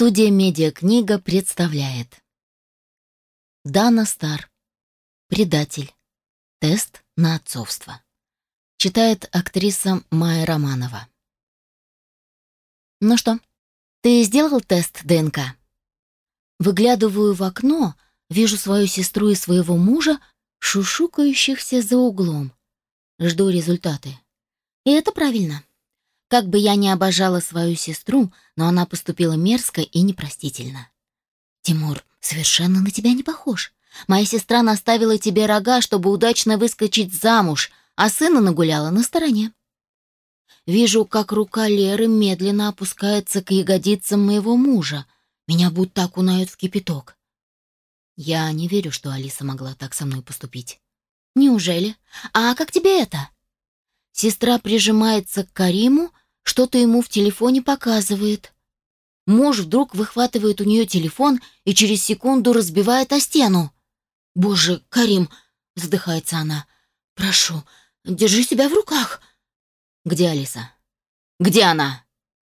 Студия «Медиакнига» представляет Дана Стар «Предатель. Тест на отцовство». Читает актриса Майя Романова. «Ну что, ты сделал тест ДНК?» Выглядываю в окно, вижу свою сестру и своего мужа, шушукающихся за углом. Жду результаты. И это правильно. Как бы я ни обожала свою сестру, но она поступила мерзко и непростительно. «Тимур совершенно на тебя не похож. Моя сестра наставила тебе рога, чтобы удачно выскочить замуж, а сына нагуляла на стороне». Вижу, как рука Леры медленно опускается к ягодицам моего мужа. Меня будто окунают в кипяток. Я не верю, что Алиса могла так со мной поступить. Неужели? А как тебе это? Сестра прижимается к Кариму, что-то ему в телефоне показывает. Муж вдруг выхватывает у нее телефон и через секунду разбивает о стену. «Боже, Карим!» — вздыхается она. «Прошу, держи себя в руках!» «Где Алиса?» «Где она?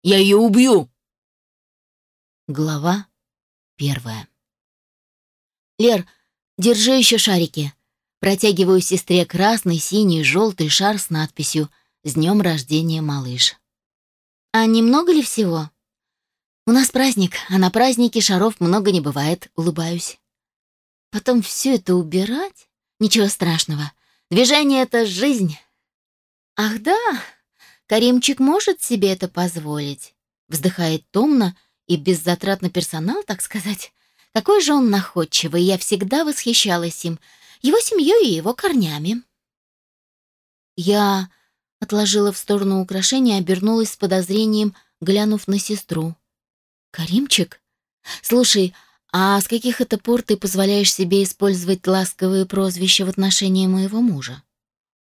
Я ее убью!» Глава первая. «Лер, держи еще шарики!» Протягиваю сестре красный, синий, желтый шар с надписью «С днем рождения, малыш». «А немного ли всего?» «У нас праздник, а на празднике шаров много не бывает», — улыбаюсь. «Потом все это убирать? Ничего страшного. Движение — это жизнь». «Ах да, Каримчик может себе это позволить», — вздыхает томно и без затрат на персонал, так сказать. Какой же он находчивый, я всегда восхищалась им, его семьей и его корнями. Я Отложила в сторону украшения обернулась с подозрением, глянув на сестру. «Каримчик? Слушай, а с каких это пор ты позволяешь себе использовать ласковые прозвища в отношении моего мужа?»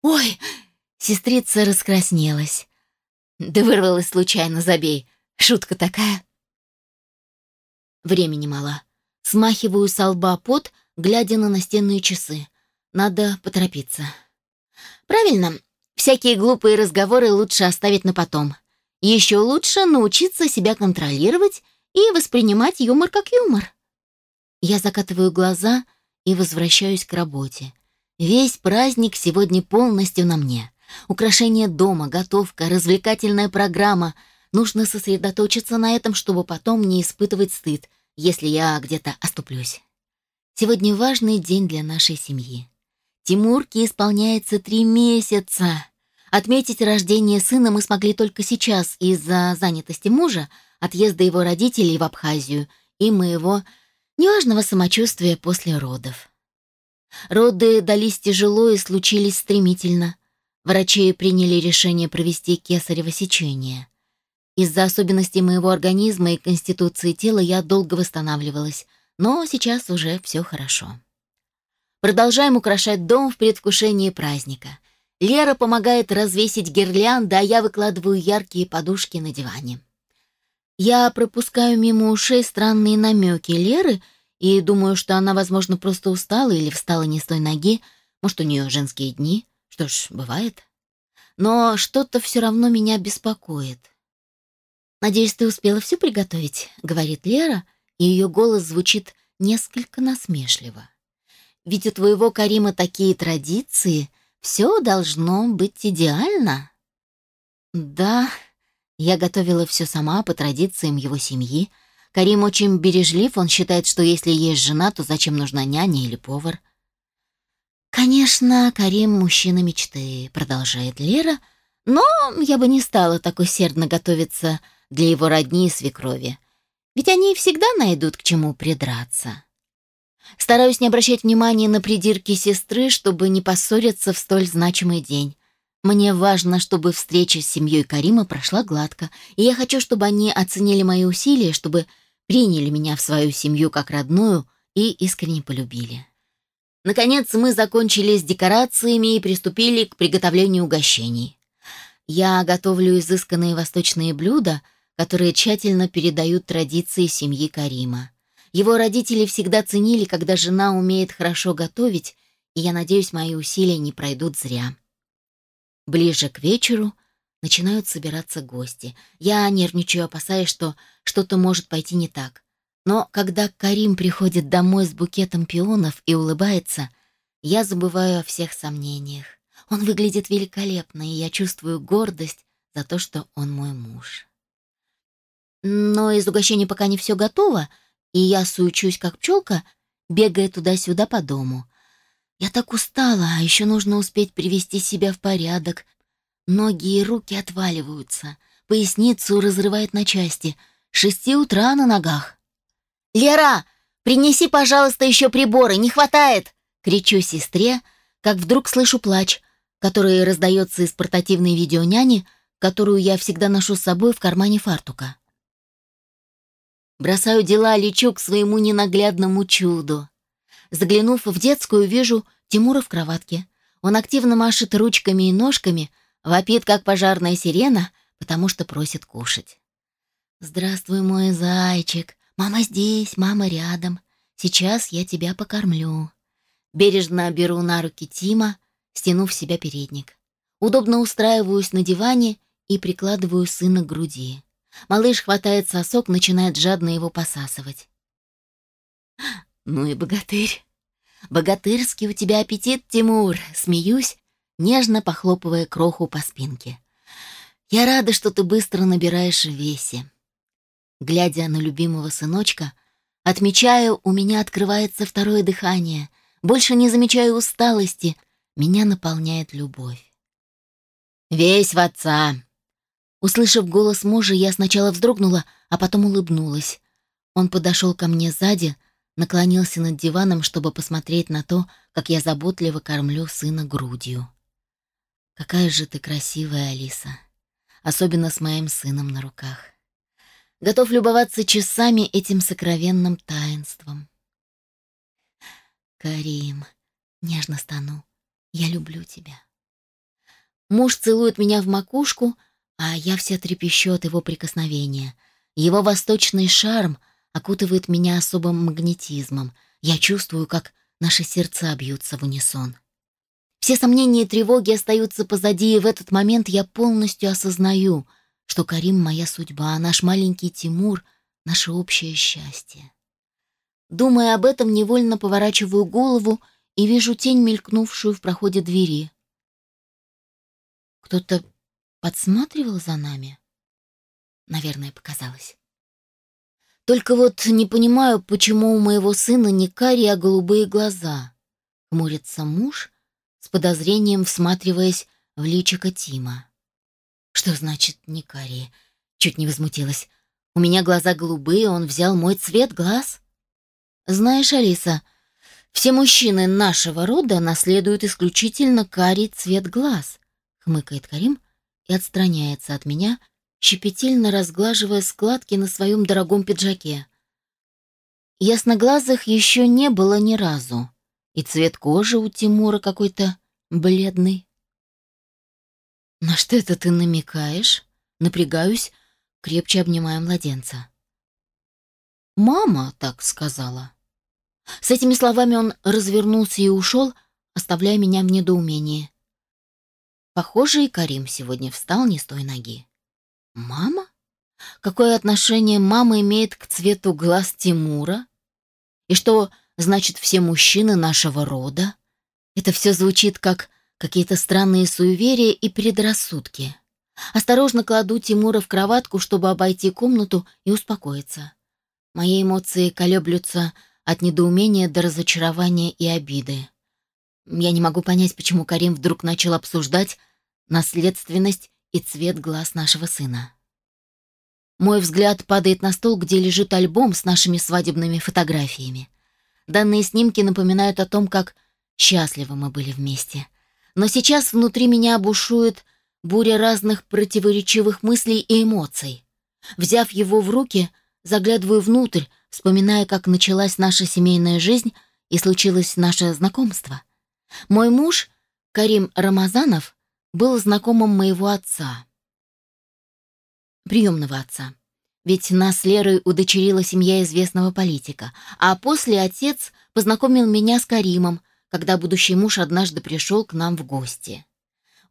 «Ой!» — сестрица раскраснелась. «Да вырвалась случайно, забей. Шутка такая». Времени мало. Смахиваю со лба пот, глядя на настенные часы. Надо поторопиться. «Правильно, Всякие глупые разговоры лучше оставить на потом. Еще лучше научиться себя контролировать и воспринимать юмор как юмор. Я закатываю глаза и возвращаюсь к работе. Весь праздник сегодня полностью на мне. Украшение дома, готовка, развлекательная программа. Нужно сосредоточиться на этом, чтобы потом не испытывать стыд, если я где-то оступлюсь. Сегодня важный день для нашей семьи. Тимурке исполняется три месяца. Отметить рождение сына мы смогли только сейчас из-за занятости мужа, отъезда его родителей в Абхазию и моего неважного самочувствия после родов. Роды дались тяжело и случились стремительно. Врачи приняли решение провести кесарево сечение. Из-за особенностей моего организма и конституции тела я долго восстанавливалась, но сейчас уже все хорошо. Продолжаем украшать дом в предвкушении праздника — Лера помогает развесить гирлянды, а я выкладываю яркие подушки на диване. Я пропускаю мимо ушей странные намеки Леры и думаю, что она, возможно, просто устала или встала не с той ноги. Может, у нее женские дни. Что ж, бывает. Но что-то все равно меня беспокоит. «Надеюсь, ты успела все приготовить», — говорит Лера, и ее голос звучит несколько насмешливо. «Ведь у твоего Карима такие традиции, все должно быть идеально. Да, я готовила все сама по традициям его семьи. Карим очень бережлив, он считает, что если есть жена, то зачем нужна няня или повар? Конечно, Карим мужчина мечты, продолжает Лера, но я бы не стала так усердно готовиться для его родни и свекрови. Ведь они всегда найдут к чему придраться. Стараюсь не обращать внимания на придирки сестры, чтобы не поссориться в столь значимый день. Мне важно, чтобы встреча с семьей Карима прошла гладко, и я хочу, чтобы они оценили мои усилия, чтобы приняли меня в свою семью как родную и искренне полюбили. Наконец мы закончили с декорациями и приступили к приготовлению угощений. Я готовлю изысканные восточные блюда, которые тщательно передают традиции семьи Карима. Его родители всегда ценили, когда жена умеет хорошо готовить, и я надеюсь, мои усилия не пройдут зря. Ближе к вечеру начинают собираться гости. Я нервничаю, опасаясь, что что-то может пойти не так. Но когда Карим приходит домой с букетом пионов и улыбается, я забываю о всех сомнениях. Он выглядит великолепно, и я чувствую гордость за то, что он мой муж. Но из угощения пока не все готово, и я суечусь, как пчелка, бегая туда-сюда по дому. Я так устала, а еще нужно успеть привести себя в порядок. Ноги и руки отваливаются, поясницу разрывает на части. Шести утра на ногах. «Лера, принеси, пожалуйста, еще приборы, не хватает!» Кричу сестре, как вдруг слышу плач, который раздается из портативной видеоняни, которую я всегда ношу с собой в кармане фартука. Бросаю дела, лечу к своему ненаглядному чуду. Заглянув в детскую, вижу Тимура в кроватке. Он активно машет ручками и ножками, вопит, как пожарная сирена, потому что просит кушать. «Здравствуй, мой зайчик. Мама здесь, мама рядом. Сейчас я тебя покормлю». Бережно беру на руки Тима, стянув себя передник. Удобно устраиваюсь на диване и прикладываю сына к груди. Малыш хватает сосок, начинает жадно его посасывать. «Ну и богатырь! Богатырский у тебя аппетит, Тимур!» Смеюсь, нежно похлопывая кроху по спинке. «Я рада, что ты быстро набираешь в весе». Глядя на любимого сыночка, отмечаю, у меня открывается второе дыхание. Больше не замечаю усталости, меня наполняет любовь. «Весь в отца!» Услышав голос мужа, я сначала вздрогнула, а потом улыбнулась. Он подошел ко мне сзади, наклонился над диваном, чтобы посмотреть на то, как я заботливо кормлю сына грудью. «Какая же ты красивая, Алиса! Особенно с моим сыном на руках. Готов любоваться часами этим сокровенным таинством». «Карим, нежно стану, я люблю тебя». Муж целует меня в макушку — а я вся трепещу от его прикосновения. Его восточный шарм окутывает меня особым магнетизмом. Я чувствую, как наши сердца бьются в унисон. Все сомнения и тревоги остаются позади, и в этот момент я полностью осознаю, что Карим — моя судьба, а наш маленький Тимур — наше общее счастье. Думая об этом, невольно поворачиваю голову и вижу тень, мелькнувшую в проходе двери. Кто-то подсматривал за нами? Наверное, показалось. Только вот не понимаю, почему у моего сына не карие, а голубые глаза. Хмурится муж, с подозрением всматриваясь в личико Тима. Что значит не карие? Чуть не возмутилась. У меня глаза голубые, он взял мой цвет глаз. Знаешь, Алиса, все мужчины нашего рода наследуют исключительно карий цвет глаз, хмыкает Карим, и отстраняется от меня, щепетильно разглаживая складки на своем дорогом пиджаке. Ясноглазых еще не было ни разу, и цвет кожи у Тимура какой-то бледный. «На что это ты намекаешь?» Напрягаюсь, крепче обнимая младенца. «Мама так сказала». С этими словами он развернулся и ушел, оставляя меня в недоумении. Похоже, и Карим сегодня встал не с той ноги. Мама? Какое отношение мама имеет к цвету глаз Тимура? И что значит все мужчины нашего рода? Это все звучит как какие-то странные суеверия и предрассудки. Осторожно кладу Тимура в кроватку, чтобы обойти комнату и успокоиться. Мои эмоции колеблются от недоумения до разочарования и обиды. Я не могу понять, почему Карим вдруг начал обсуждать наследственность и цвет глаз нашего сына. Мой взгляд падает на стол, где лежит альбом с нашими свадебными фотографиями. Данные снимки напоминают о том, как счастливы мы были вместе. Но сейчас внутри меня бушует буря разных противоречивых мыслей и эмоций. Взяв его в руки, заглядываю внутрь, вспоминая, как началась наша семейная жизнь и случилось наше знакомство. Мой муж, Карим Рамазанов, был знакомым моего отца. Приемного отца. Ведь нас Лерой удочерила семья известного политика, а после отец познакомил меня с Каримом, когда будущий муж однажды пришел к нам в гости.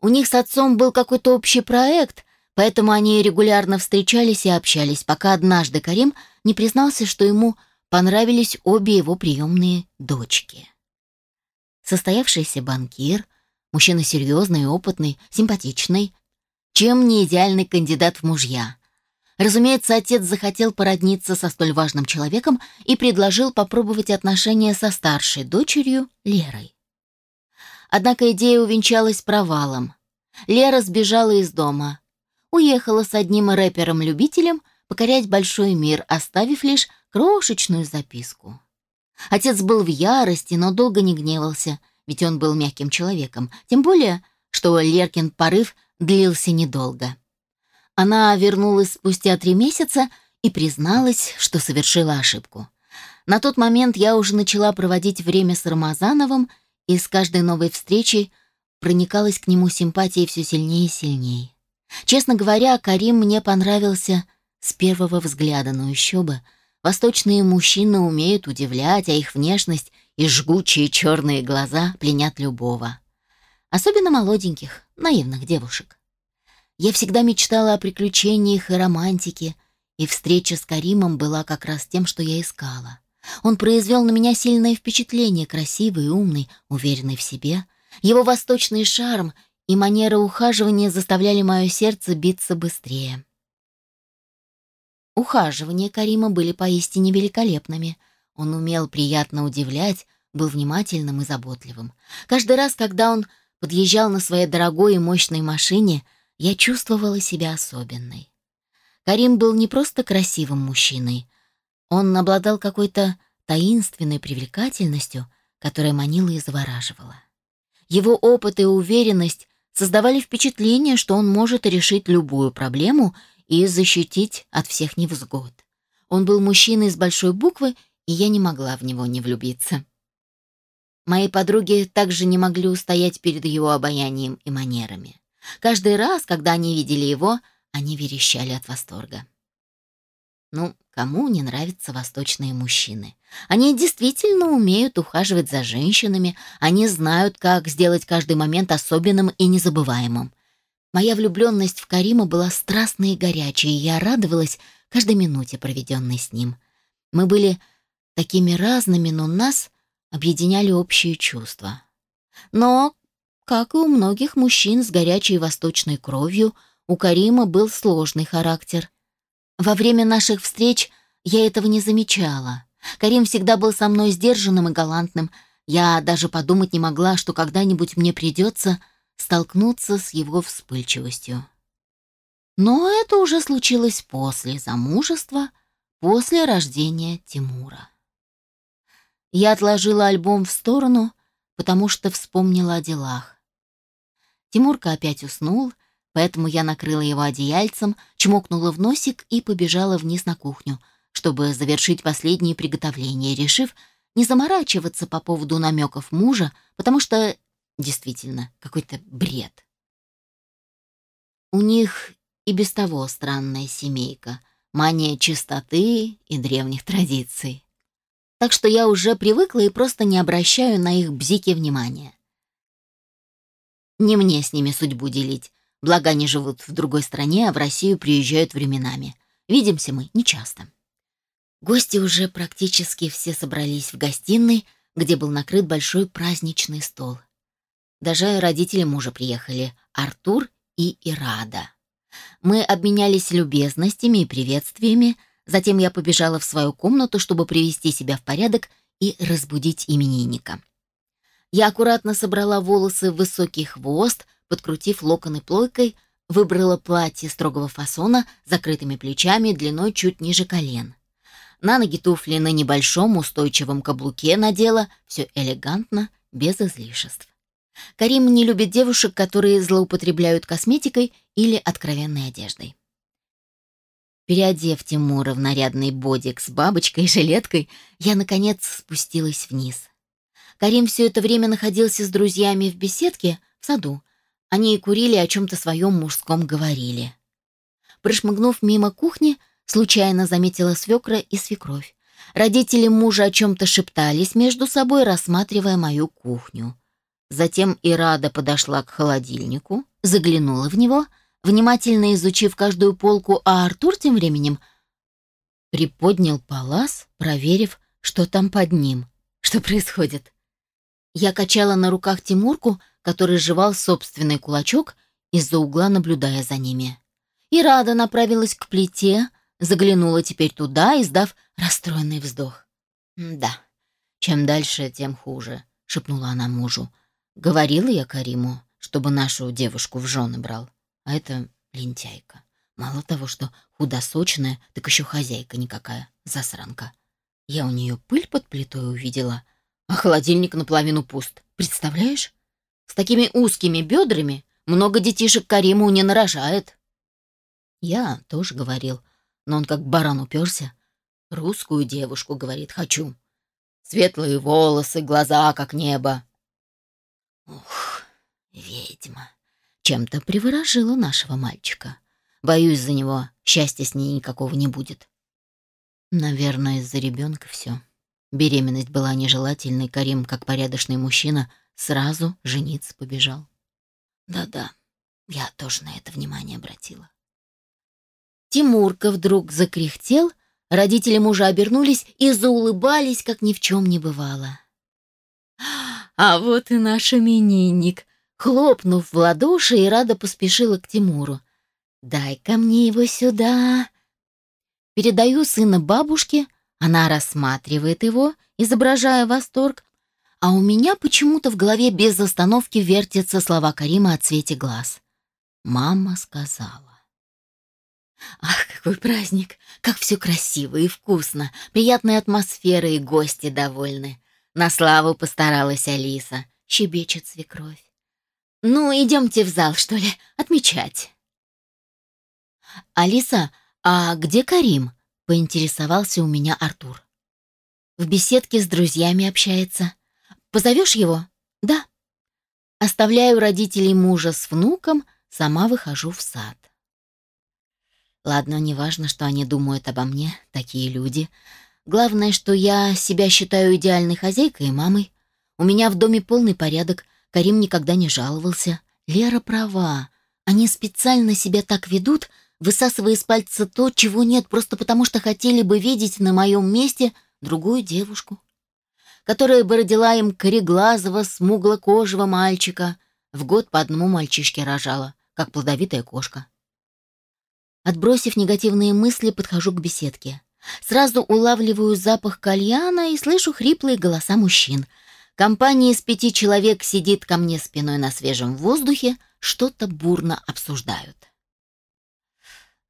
У них с отцом был какой-то общий проект, поэтому они регулярно встречались и общались, пока однажды Карим не признался, что ему понравились обе его приемные дочки. Состоявшийся банкир, мужчина серьезный, опытный, симпатичный, чем не идеальный кандидат в мужья. Разумеется, отец захотел породниться со столь важным человеком и предложил попробовать отношения со старшей дочерью Лерой. Однако идея увенчалась провалом. Лера сбежала из дома, уехала с одним рэпером-любителем покорять большой мир, оставив лишь крошечную записку. Отец был в ярости, но долго не гневался, ведь он был мягким человеком, тем более, что Леркин порыв длился недолго. Она вернулась спустя три месяца и призналась, что совершила ошибку. На тот момент я уже начала проводить время с Рамазановым, и с каждой новой встречей проникалась к нему симпатией все сильнее и сильнее. Честно говоря, Карим мне понравился с первого взгляда, но еще бы. Восточные мужчины умеют удивлять, а их внешность и жгучие черные глаза пленят любого. Особенно молоденьких, наивных девушек. Я всегда мечтала о приключениях и романтике, и встреча с Каримом была как раз тем, что я искала. Он произвел на меня сильное впечатление, красивый, умный, уверенный в себе. Его восточный шарм и манера ухаживания заставляли мое сердце биться быстрее. Ухаживания Карима были поистине великолепными. Он умел приятно удивлять, был внимательным и заботливым. Каждый раз, когда он подъезжал на своей дорогой и мощной машине — я чувствовала себя особенной. Карим был не просто красивым мужчиной, он обладал какой-то таинственной привлекательностью, которая манила и завораживала. Его опыт и уверенность создавали впечатление, что он может решить любую проблему и защитить от всех невзгод. Он был мужчиной с большой буквы, и я не могла в него не влюбиться. Мои подруги также не могли устоять перед его обаянием и манерами. Каждый раз, когда они видели его, они верещали от восторга. Ну, кому не нравятся восточные мужчины? Они действительно умеют ухаживать за женщинами, они знают, как сделать каждый момент особенным и незабываемым. Моя влюбленность в Карима была страстной и горячей, и я радовалась каждой минуте, проведенной с ним. Мы были такими разными, но нас объединяли общие чувства. Но, как и у многих мужчин с горячей восточной кровью, у Карима был сложный характер. Во время наших встреч я этого не замечала. Карим всегда был со мной сдержанным и галантным. Я даже подумать не могла, что когда-нибудь мне придется столкнуться с его вспыльчивостью. Но это уже случилось после замужества, после рождения Тимура. Я отложила альбом в сторону, потому что вспомнила о делах. Тимурка опять уснул, поэтому я накрыла его одеяльцем, чмокнула в носик и побежала вниз на кухню, чтобы завершить последние приготовления, решив не заморачиваться по поводу намеков мужа, потому что действительно какой-то бред. У них и без того странная семейка, мания чистоты и древних традиций. Так что я уже привыкла и просто не обращаю на их бзики внимания. Не мне с ними судьбу делить. Благо они живут в другой стране, а в Россию приезжают временами. Видимся мы нечасто. Гости уже практически все собрались в гостиной, где был накрыт большой праздничный стол. Даже родители мужа приехали, Артур и Ирада. Мы обменялись любезностями и приветствиями, затем я побежала в свою комнату, чтобы привести себя в порядок и разбудить именинника. Я аккуратно собрала волосы в высокий хвост, подкрутив локоны плойкой, выбрала платье строгого фасона закрытыми плечами длиной чуть ниже колен. На ноги туфли на небольшом устойчивом каблуке надела, все элегантно, без излишеств. Карим не любит девушек, которые злоупотребляют косметикой или откровенной одеждой. Переодев Тимура в нарядный бодик с бабочкой и жилеткой, я, наконец, спустилась вниз. Карим все это время находился с друзьями в беседке в саду. Они и курили, о чем-то своем мужском говорили. Прошмыгнув мимо кухни, случайно заметила свекра и свекровь. Родители мужа о чем-то шептались между собой, рассматривая мою кухню. Затем Ирада подошла к холодильнику, заглянула в него, внимательно изучив каждую полку, а Артур тем временем приподнял палас, проверив, что там под ним. Что происходит? Я качала на руках Тимурку, который жевал собственный кулачок, из-за угла наблюдая за ними. И Рада направилась к плите, заглянула теперь туда, издав расстроенный вздох. «Да, чем дальше, тем хуже», — шепнула она мужу. «Говорила я Кариму, чтобы нашу девушку в жены брал, а это лентяйка. Мало того, что худосочная, так еще хозяйка никакая, засранка. Я у нее пыль под плитой увидела, а холодильник наполовину пуст. Представляешь? С такими узкими бедрами много детишек Кариму не нарожает. Я тоже говорил, но он как баран уперся. Русскую девушку, говорит, хочу. Светлые волосы, глаза, как небо. Ух, ведьма. Чем-то приворожила нашего мальчика. Боюсь за него, счастья с ней никакого не будет. Наверное, из-за ребенка все. Беременность была нежелательной, Карим, как порядочный мужчина, сразу жениться побежал. Да-да, я тоже на это внимание обратила. Тимурка вдруг закряхтел, родители мужа обернулись и заулыбались, как ни в чем не бывало. «А вот и наш именинник!» Хлопнув в ладоши, и рада поспешила к Тимуру. «Дай-ка мне его сюда!» Передаю сына бабушке, она рассматривает его, изображая восторг, а у меня почему-то в голове без остановки вертятся слова Карима о цвете глаз. Мама сказала. Ах, какой праздник! Как все красиво и вкусно! Приятная атмосфера и гости довольны. На славу постаралась Алиса, щебечет свекровь. Ну, идемте в зал, что ли, отмечать. Алиса, а где Карим? Поинтересовался у меня Артур. В беседке с друзьями общается. Позовешь его? Да. Оставляю родителей мужа с внуком, сама выхожу в сад. Ладно, неважно, что они думают обо мне, такие люди. Главное, что я себя считаю идеальной хозяйкой и мамой. У меня в доме полный порядок, Карим никогда не жаловался. Лера права. Они специально себя так ведут, высасывая из пальца то, чего нет, просто потому что хотели бы видеть на моем месте другую девушку, которая бы родила им кореглазого, смуглокожего мальчика, в год по одному мальчишке рожала, как плодовитая кошка. Отбросив негативные мысли, подхожу к беседке. Сразу улавливаю запах кальяна и слышу хриплые голоса мужчин. Компания из пяти человек сидит ко мне спиной на свежем воздухе, что-то бурно обсуждают.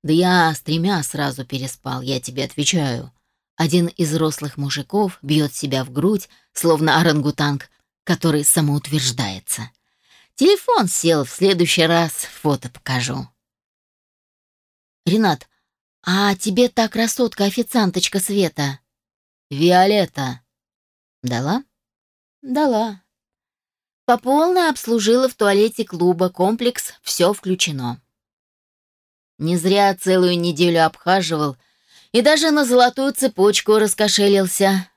«Да я с тремя сразу переспал, я тебе отвечаю». Один из рослых мужиков бьет себя в грудь, словно орангутанг, который самоутверждается. Телефон сел, в следующий раз фото покажу. «Ренат, а тебе та красотка-официанточка Света?» «Виолетта». «Дала?» «Дала». По полной обслужила в туалете клуба комплекс «Все включено». Не зря целую неделю обхаживал и даже на золотую цепочку раскошелился.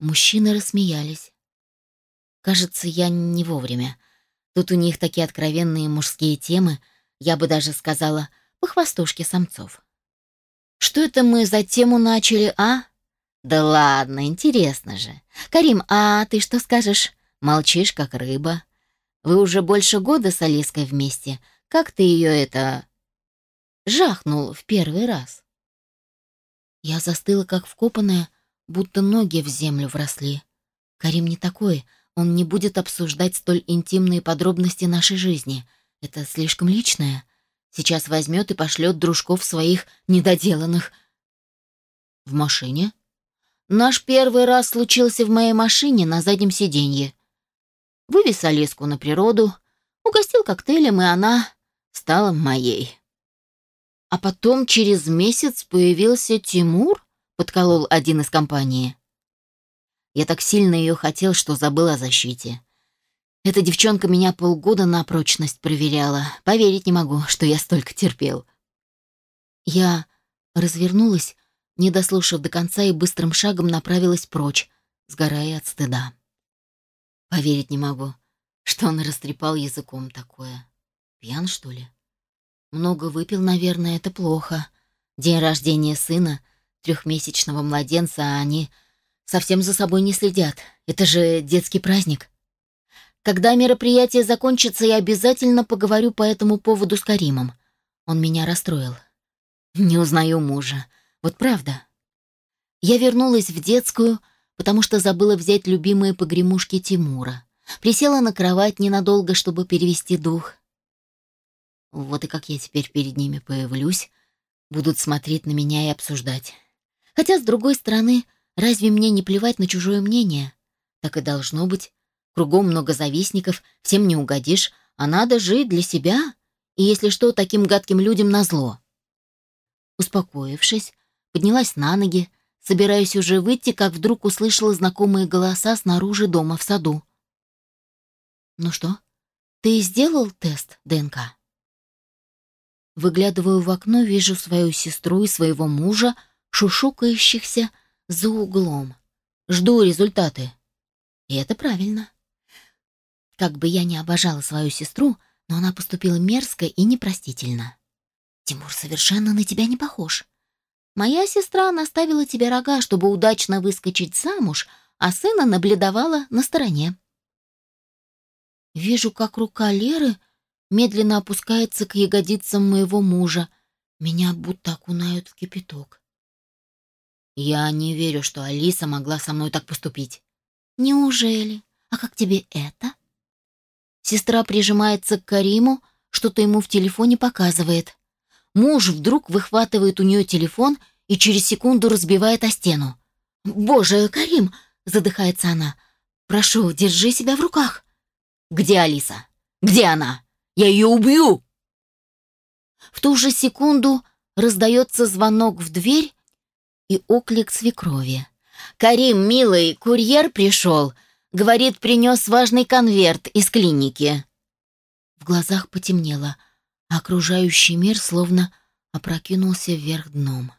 Мужчины рассмеялись. Кажется, я не вовремя. Тут у них такие откровенные мужские темы, я бы даже сказала, по хвостушке самцов. Что это мы за тему начали, а? Да ладно, интересно же. Карим, а ты что скажешь? Молчишь, как рыба. Вы уже больше года с Алиской вместе. Как ты ее это... Жахнул в первый раз? Я застыла, как вкопанная, будто ноги в землю вросли. Карим не такой, он не будет обсуждать столь интимные подробности нашей жизни. Это слишком личное. Сейчас возьмет и пошлет дружков своих недоделанных. В машине? Наш первый раз случился в моей машине на заднем сиденье. Вывез Алиску на природу, угостил коктейлем, и она стала моей. А потом через месяц появился Тимур, подколол один из компании. Я так сильно ее хотел, что забыл о защите. Эта девчонка меня полгода на прочность проверяла. Поверить не могу, что я столько терпел. Я развернулась, не дослушав до конца, и быстрым шагом направилась прочь, сгорая от стыда. Поверить не могу, что он растрепал языком такое. Пьян, что ли? Много выпил, наверное, это плохо. День рождения сына, трехмесячного младенца, а они совсем за собой не следят. Это же детский праздник. Когда мероприятие закончится, я обязательно поговорю по этому поводу с Каримом. Он меня расстроил. Не узнаю мужа. Вот правда. Я вернулась в детскую, потому что забыла взять любимые погремушки Тимура. Присела на кровать ненадолго, чтобы перевести дух. Вот и как я теперь перед ними появлюсь, будут смотреть на меня и обсуждать. Хотя, с другой стороны, разве мне не плевать на чужое мнение? Так и должно быть. Кругом много завистников, всем не угодишь, а надо жить для себя, и если что, таким гадким людям назло. Успокоившись, поднялась на ноги, собираясь уже выйти, как вдруг услышала знакомые голоса снаружи дома в саду. «Ну что, ты сделал тест ДНК?» Выглядываю в окно, вижу свою сестру и своего мужа, шушукающихся за углом. Жду результаты. И это правильно. Как бы я ни обожала свою сестру, но она поступила мерзко и непростительно. Тимур совершенно на тебя не похож. Моя сестра наставила тебе рога, чтобы удачно выскочить замуж, а сына наблюдавала на стороне. Вижу, как рука Леры медленно опускается к ягодицам моего мужа. Меня будто окунают в кипяток. Я не верю, что Алиса могла со мной так поступить. Неужели? А как тебе это? Сестра прижимается к Кариму, что-то ему в телефоне показывает. Муж вдруг выхватывает у нее телефон и через секунду разбивает о стену. «Боже, Карим!» — задыхается она. «Прошу, держи себя в руках». «Где Алиса? Где она?» Я ее убью!» В ту же секунду раздается звонок в дверь и оклик свекрови. «Карим, милый, курьер пришел. Говорит, принес важный конверт из клиники». В глазах потемнело, окружающий мир словно опрокинулся вверх дном.